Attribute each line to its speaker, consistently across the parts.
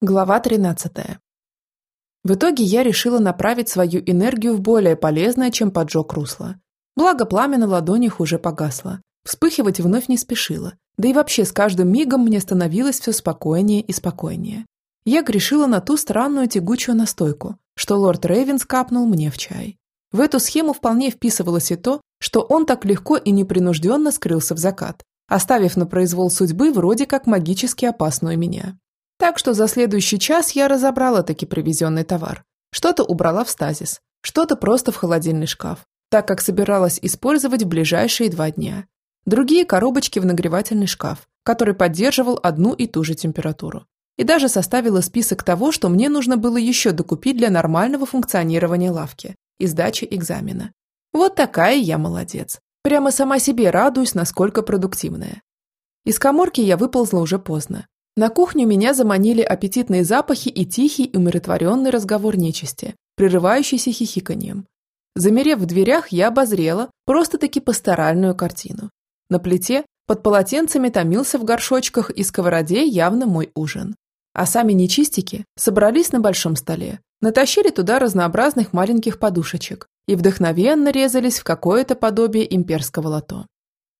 Speaker 1: Глава 13. В итоге я решила направить свою энергию в более полезное, чем поджог русла. Благо пламя на ладонях уже погасло. Вспыхивать вновь не спешило. Да и вообще с каждым мигом мне становилось все спокойнее и спокойнее. Я грешила на ту странную тягучую настойку, что лорд Рейвен скапнул мне в чай. В эту схему вполне вписывалось и то, что он так легко и непринужденно скрылся в закат, оставив на произвол судьбы вроде как магически опасную меня. Так что за следующий час я разобрала таки привезенный товар. Что-то убрала в стазис, что-то просто в холодильный шкаф, так как собиралась использовать в ближайшие два дня. Другие коробочки в нагревательный шкаф, который поддерживал одну и ту же температуру. И даже составила список того, что мне нужно было еще докупить для нормального функционирования лавки и сдачи экзамена. Вот такая я молодец. Прямо сама себе радуюсь, насколько продуктивная. Из коморки я выползла уже поздно, на кухню меня заманили аппетитные запахи и тихий умиротворенный разговор нечисти, прерывающийся хихиканьем. Замерев в дверях, я обозрела просто-таки пасторальную картину. На плите под полотенцами томился в горшочках и сковороде явно мой ужин. А сами нечистики собрались на большом столе, натащили туда разнообразных маленьких подушечек и вдохновенно резались в какое-то подобие имперского лото.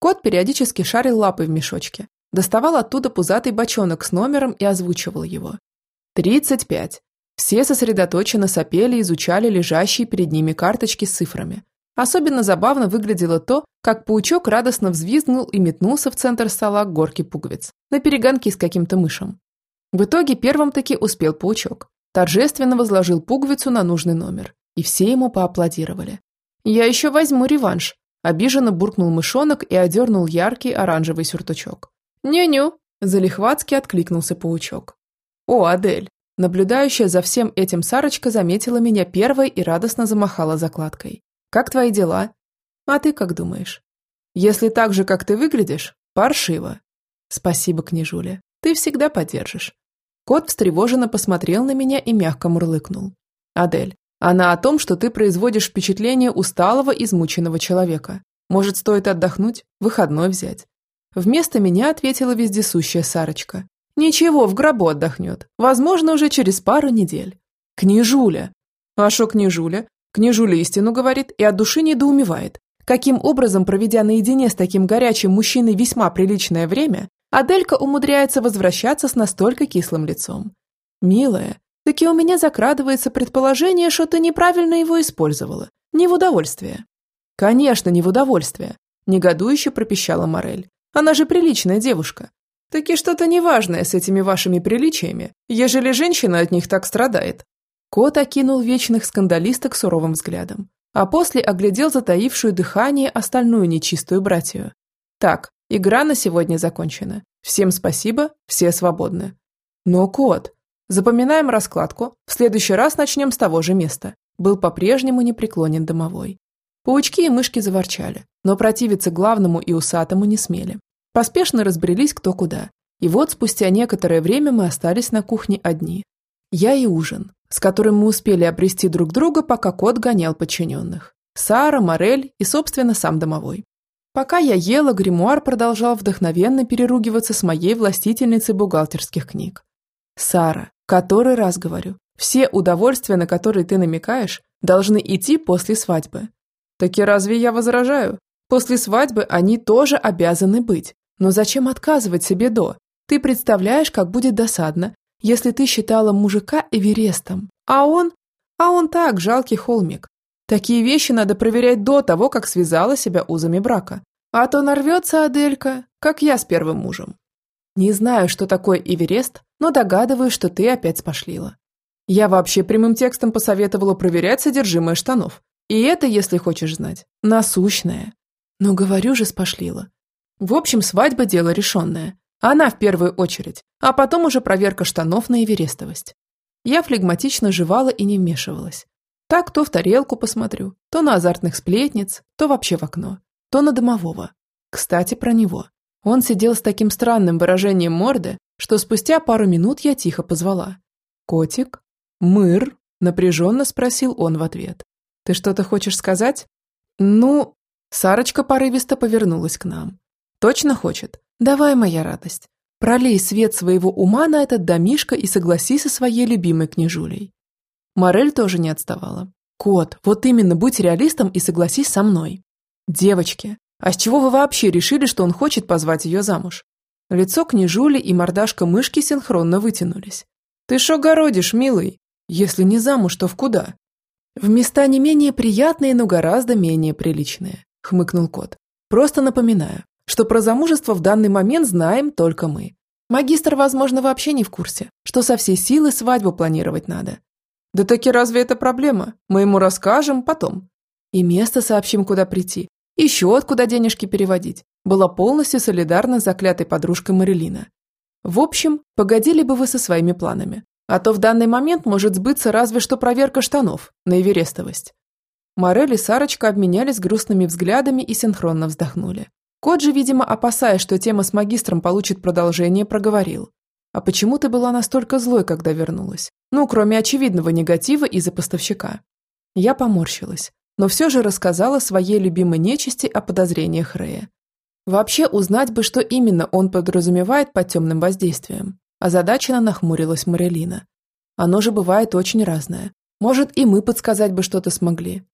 Speaker 1: Кот периодически шарил лапой в мешочке, доставал оттуда пузатый бочонок с номером и озвучивал его. «Тридцать пять». Все сосредоточенно сопели и изучали лежащие перед ними карточки с цифрами. Особенно забавно выглядело то, как паучок радостно взвизгнул и метнулся в центр стола к пуговиц, на перегонки с каким-то мышем. В итоге первым таки успел паучок. Торжественно возложил пуговицу на нужный номер, и все ему поаплодировали. «Я еще возьму реванш», – обиженно буркнул мышонок и одернул яркий оранжевый сюртучок. «Ню-ню», – залихватски откликнулся паучок. «О, Адель!» Наблюдающая за всем этим Сарочка заметила меня первой и радостно замахала закладкой. «Как твои дела?» «А ты как думаешь?» «Если так же, как ты выглядишь, паршиво». «Спасибо, княжуля. Ты всегда поддержишь». Кот встревоженно посмотрел на меня и мягко мурлыкнул. «Адель, она о том, что ты производишь впечатление усталого, измученного человека. Может, стоит отдохнуть, выходной взять. Вместо меня ответила вездесущая Сарочка. Ничего, в гробу отдохнет. Возможно, уже через пару недель. Княжуля. А шо княжуля? Княжуля истину говорит и от души недоумевает. Каким образом, проведя наедине с таким горячим мужчиной весьма приличное время, Аделька умудряется возвращаться с настолько кислым лицом? Милая, таки у меня закрадывается предположение, что ты неправильно его использовала. Не в удовольствие. Конечно, не в удовольствие. Негодующе пропищала Морель. Она же приличная девушка. Таки что-то неважное с этими вашими приличиями, ежели женщина от них так страдает». Кот окинул вечных скандалисток суровым взглядом, а после оглядел затаившую дыхание остальную нечистую братью. «Так, игра на сегодня закончена. Всем спасибо, все свободны». «Но, кот, запоминаем раскладку, в следующий раз начнем с того же места», был по-прежнему непреклонен домовой. Паучки и мышки заворчали, но противиться главному и усатому не смели. Поспешно разбрелись кто куда. И вот спустя некоторое время мы остались на кухне одни. Я и ужин, с которым мы успели обрести друг друга, пока кот гонял подчиненных. Сара, Морель и, собственно, сам домовой. Пока я ела, гримуар продолжал вдохновенно переругиваться с моей властительницей бухгалтерских книг. «Сара, который раз говорю, все удовольствия, на которые ты намекаешь, должны идти после свадьбы. Таки разве я возражаю? После свадьбы они тоже обязаны быть. Но зачем отказывать себе до? Ты представляешь, как будет досадно, если ты считала мужика Эверестом, а он... А он так, жалкий холмик. Такие вещи надо проверять до того, как связала себя узами брака. А то нарвется Аделька, как я с первым мужем. Не знаю, что такое Эверест, но догадываюсь, что ты опять спошлила. Я вообще прямым текстом посоветовала проверять содержимое штанов. И это, если хочешь знать, насущное. Но говорю же, спошлила. В общем, свадьба – дело решенное. Она в первую очередь, а потом уже проверка штанов на эверестовость. Я флегматично жевала и не вмешивалась. Так то в тарелку посмотрю, то на азартных сплетниц, то вообще в окно, то на домового. Кстати, про него. Он сидел с таким странным выражением морды, что спустя пару минут я тихо позвала. «Котик? Мыр?» – напряженно спросил он в ответ. «Ты что-то хочешь сказать?» «Ну...» Сарочка порывисто повернулась к нам. «Точно хочет? Давай, моя радость. Пролей свет своего ума на этот домишко и согласись со своей любимой княжулей. Морель тоже не отставала. Кот, вот именно будь реалистом и согласись со мной. Девочки, а с чего вы вообще решили, что он хочет позвать ее замуж? Лицо княжули и мордашка мышки синхронно вытянулись. Ты шо городишь, милый? Если не замуж, то в куда? В места не менее приятные, но гораздо менее приличные, хмыкнул кот. Просто напоминаю, что про замужество в данный момент знаем только мы. Магистр, возможно, вообще не в курсе, что со всей силы свадьбу планировать надо. Да таки разве это проблема? Мы ему расскажем потом. И место сообщим, куда прийти. И счет, куда денежки переводить. Была полностью солидарна с заклятой подружкой Марилина. В общем, погодили бы вы со своими планами. А то в данный момент может сбыться разве что проверка штанов на эверестовость. Морель и Сарочка обменялись грустными взглядами и синхронно вздохнули. Кот же, видимо, опасаясь, что тема с магистром получит продолжение, проговорил. «А почему ты была настолько злой, когда вернулась? Ну, кроме очевидного негатива из-за поставщика». Я поморщилась, но все же рассказала своей любимой нечисти о подозрениях Рея. Вообще узнать бы, что именно он подразумевает под темным воздействием. Озадаченно нахмурилась Марелина. Оно же бывает очень разное. Может, и мы подсказать бы что-то смогли.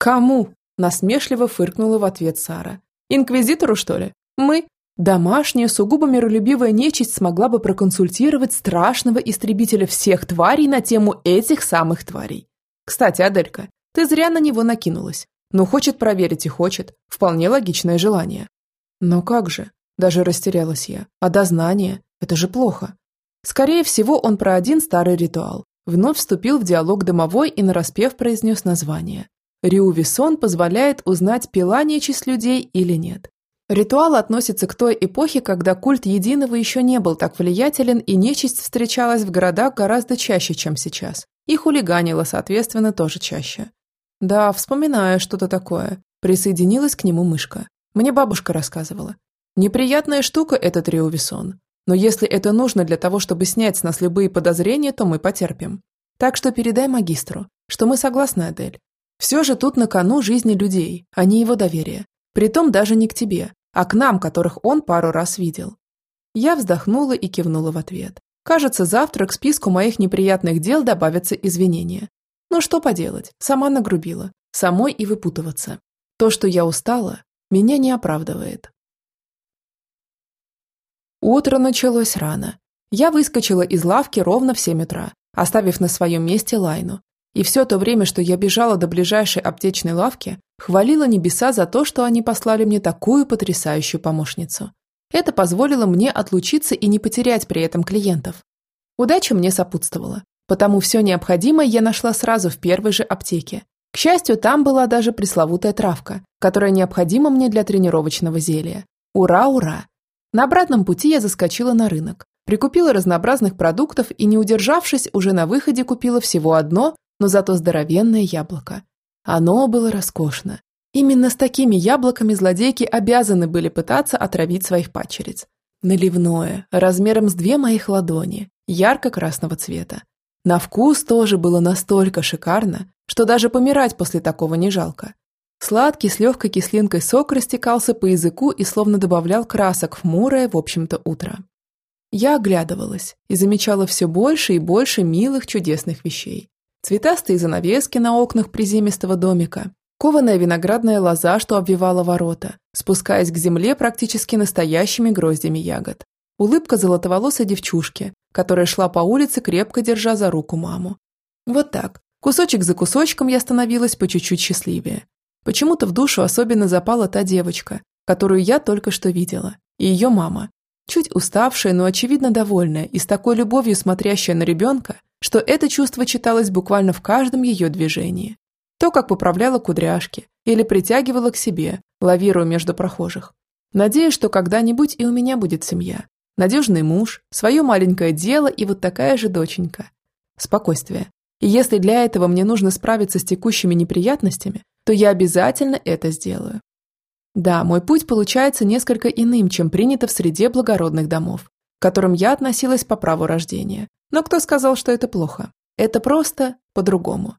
Speaker 1: Кому? Насмешливо фыркнула в ответ Сара. Инквизитору, что ли? Мы? Домашняя, сугубо миролюбивая нечисть смогла бы проконсультировать страшного истребителя всех тварей на тему этих самых тварей. Кстати, Аделька, ты зря на него накинулась. Но хочет проверить и хочет. Вполне логичное желание. Но как же? Даже растерялась я. А дознание? Это же плохо. Скорее всего, он про один старый ритуал. Вновь вступил в диалог домовой и нараспев произнес название. Риувисон позволяет узнать, пила нечисть людей или нет. Ритуал относится к той эпохе, когда культ единого еще не был так влиятелен, и нечисть встречалась в городах гораздо чаще, чем сейчас. И хулиганила, соответственно, тоже чаще. Да, вспоминаю что-то такое. Присоединилась к нему мышка. Мне бабушка рассказывала. Неприятная штука этот Риувисон. Но если это нужно для того, чтобы снять с нас любые подозрения, то мы потерпим. Так что передай магистру, что мы согласны, Адель. Все же тут на кону жизни людей, а не его доверие. Притом даже не к тебе, а к нам, которых он пару раз видел. Я вздохнула и кивнула в ответ. Кажется, завтра к списку моих неприятных дел добавятся извинения. Ну что поделать, сама нагрубила, самой и выпутываться. То, что я устала, меня не оправдывает. Утро началось рано. Я выскочила из лавки ровно в 7 утра, оставив на своем месте Лайну. И все то время, что я бежала до ближайшей аптечной лавки, хвалила небеса за то, что они послали мне такую потрясающую помощницу. Это позволило мне отлучиться и не потерять при этом клиентов. Удача мне сопутствовала, потому все необходимое я нашла сразу в первой же аптеке. К счастью, там была даже пресловутая травка, которая необходима мне для тренировочного зелья. Ура, ура! На обратном пути я заскочила на рынок, прикупила разнообразных продуктов и, не удержавшись, уже на выходе купила всего одно, но зато здоровенное яблоко. Оно было роскошно. Именно с такими яблоками злодейки обязаны были пытаться отравить своих падчериц. Наливное, размером с две моих ладони, ярко-красного цвета. На вкус тоже было настолько шикарно, что даже помирать после такого не жалко. Сладкий с легкой кислинкой сок растекался по языку и словно добавлял красок в хмурое, в общем-то, утро. Я оглядывалась и замечала все больше и больше милых чудесных вещей. Цветастые занавески на окнах приземистого домика, кованая виноградная лоза, что обвивала ворота, спускаясь к земле практически настоящими гроздями ягод. Улыбка золотоволосой девчушки, которая шла по улице, крепко держа за руку маму. Вот так, кусочек за кусочком я становилась по чуть-чуть счастливее, Почему-то в душу особенно запала та девочка, которую я только что видела, и ее мама. Чуть уставшая, но очевидно довольная и с такой любовью смотрящая на ребенка, что это чувство читалось буквально в каждом ее движении. То, как поправляла кудряшки или притягивала к себе, лавируя между прохожих. Надеюсь, что когда-нибудь и у меня будет семья. Надежный муж, свое маленькое дело и вот такая же доченька. Спокойствие. И если для этого мне нужно справиться с текущими неприятностями, то я обязательно это сделаю. Да, мой путь получается несколько иным, чем принято в среде благородных домов, которым я относилась по праву рождения. Но кто сказал, что это плохо? Это просто по-другому.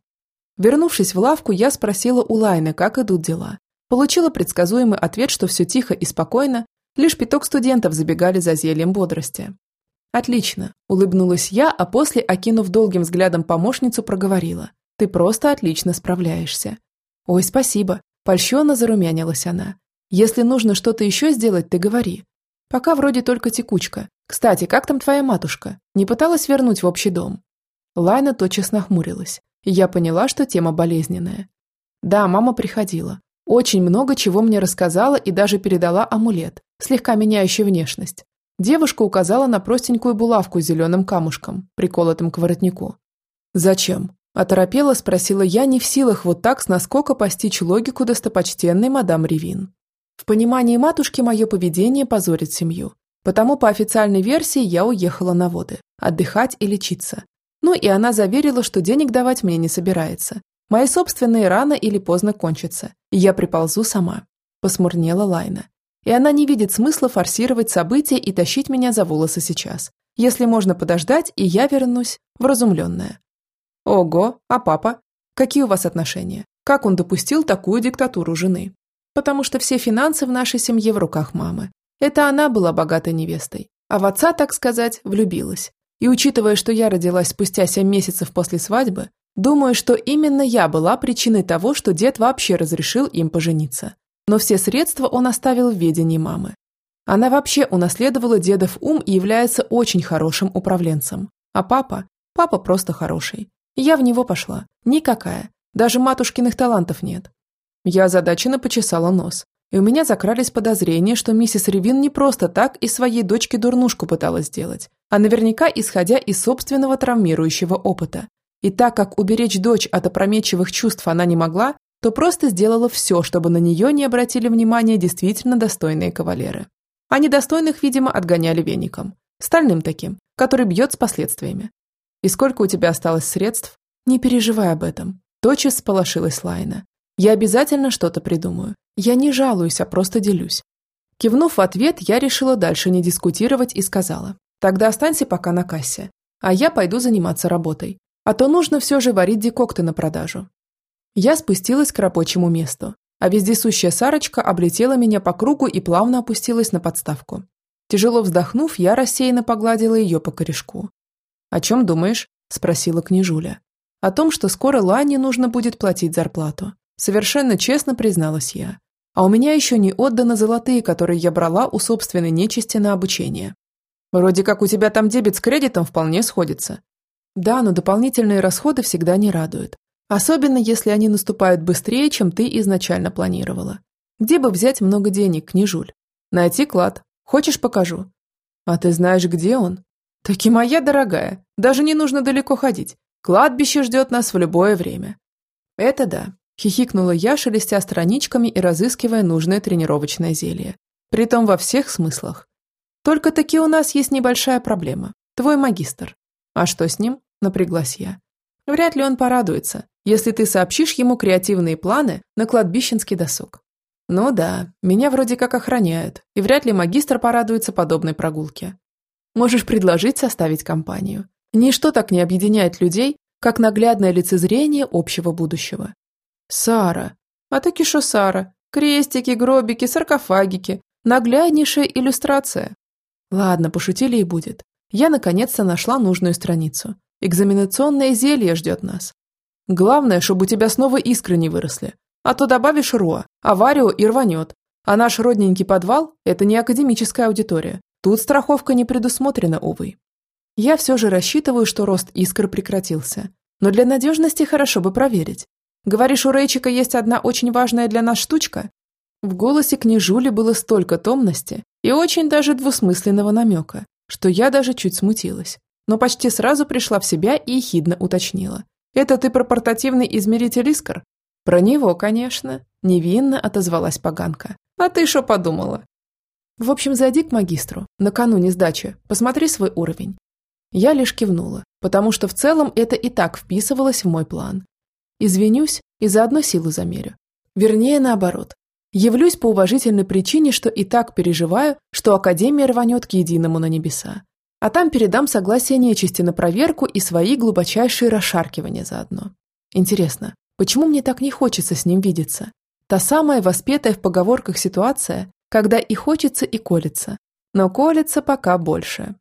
Speaker 1: Вернувшись в лавку, я спросила у Лайны, как идут дела. Получила предсказуемый ответ, что все тихо и спокойно, Лишь пяток студентов забегали за зельем бодрости. «Отлично», – улыбнулась я, а после, окинув долгим взглядом помощницу, проговорила. «Ты просто отлично справляешься». «Ой, спасибо», – польщенно зарумянилась она. «Если нужно что-то еще сделать, ты говори. Пока вроде только текучка. Кстати, как там твоя матушка? Не пыталась вернуть в общий дом?» Лайна тотчас нахмурилась, я поняла, что тема болезненная. Да, мама приходила. Очень много чего мне рассказала и даже передала амулет, слегка меняющий внешность. Девушка указала на простенькую булавку с зеленым камушком, приколотым к воротнику. «Зачем?» – оторопела спросила я, не в силах вот так с наскока постичь логику достопочтенной мадам Ревин. В понимании матушки мое поведение позорит семью, потому по официальной версии я уехала на воды, отдыхать и лечиться. Ну и она заверила, что денег давать мне не собирается. Мои собственные рано или поздно кончатся, и я приползу сама. Посмурнела Лайна и она не видит смысла форсировать события и тащить меня за волосы сейчас, если можно подождать, и я вернусь вразумленная. Ого, а папа? Какие у вас отношения? Как он допустил такую диктатуру жены? Потому что все финансы в нашей семье в руках мамы. Это она была богатой невестой, а в отца, так сказать, влюбилась. И учитывая, что я родилась спустя семь месяцев после свадьбы, думаю, что именно я была причиной того, что дед вообще разрешил им пожениться но все средства он оставил в ведении мамы. Она вообще унаследовала дедов ум и является очень хорошим управленцем. А папа? Папа просто хороший. Я в него пошла. Никакая. Даже матушкиных талантов нет. Я озадаченно почесала нос. И у меня закрались подозрения, что миссис Ревин не просто так из своей дочки дурнушку пыталась сделать, а наверняка исходя из собственного травмирующего опыта. И так как уберечь дочь от опрометчивых чувств она не могла, то просто сделала все, чтобы на нее не обратили внимания действительно достойные кавалеры. А недостойных, видимо, отгоняли веником. Стальным таким, который бьет с последствиями. И сколько у тебя осталось средств? Не переживай об этом. Тотчас сполошилась Лайна. Я обязательно что-то придумаю. Я не жалуюсь, а просто делюсь. Кивнув в ответ, я решила дальше не дискутировать и сказала. Тогда останься пока на кассе. А я пойду заниматься работой. А то нужно все же варить декокты на продажу. Я спустилась к рабочему месту, а вездесущая Сарочка облетела меня по кругу и плавно опустилась на подставку. Тяжело вздохнув, я рассеянно погладила ее по корешку. «О чем думаешь?» – спросила княжуля. «О том, что скоро Лане нужно будет платить зарплату. Совершенно честно призналась я. А у меня еще не отданы золотые, которые я брала у собственной нечисти на обучение. Вроде как у тебя там дебет с кредитом вполне сходится. Да, но дополнительные расходы всегда не радуют. Особенно, если они наступают быстрее, чем ты изначально планировала. Где бы взять много денег, княжуль? Найти клад. Хочешь, покажу? А ты знаешь, где он? Таки моя дорогая, даже не нужно далеко ходить. Кладбище ждет нас в любое время. Это да, хихикнула я, шелестя страничками и разыскивая нужное тренировочное зелье. Притом во всех смыслах. Только таки у нас есть небольшая проблема. Твой магистр. А что с ним? Напряглась я. Вряд ли он порадуется, если ты сообщишь ему креативные планы на кладбищенский досуг. Ну да, меня вроде как охраняют, и вряд ли магистр порадуется подобной прогулке. Можешь предложить составить компанию. Ничто так не объединяет людей, как наглядное лицезрение общего будущего. Сара. А таки шо Сара? Крестики, гробики, саркофагики. Нагляднейшая иллюстрация. Ладно, пошутили и будет. Я наконец-то нашла нужную страницу. Экзаменационное зелье ждет нас. Главное, чтобы у тебя снова искры не выросли. А то добавишь РОА, аварию и рванет. А наш родненький подвал – это не академическая аудитория. Тут страховка не предусмотрена, увы. Я все же рассчитываю, что рост искр прекратился. Но для надежности хорошо бы проверить. Говоришь, у Рейчика есть одна очень важная для нас штучка? В голосе княжули было столько томности и очень даже двусмысленного намека, что я даже чуть смутилась но почти сразу пришла в себя и ехидно уточнила. «Это ты про портативный измеритель искр?» «Про него, конечно», – невинно отозвалась поганка. «А ты что подумала?» «В общем, зайди к магистру, накануне сдачи, посмотри свой уровень». Я лишь кивнула, потому что в целом это и так вписывалось в мой план. Извинюсь и заодно силу замерю. Вернее, наоборот. Явлюсь по уважительной причине, что и так переживаю, что Академия рванет к единому на небеса а там передам согласие нечисти на проверку и свои глубочайшие расшаркивания заодно. Интересно, почему мне так не хочется с ним видеться? Та самая воспетая в поговорках ситуация, когда и хочется, и колется. Но колется пока больше.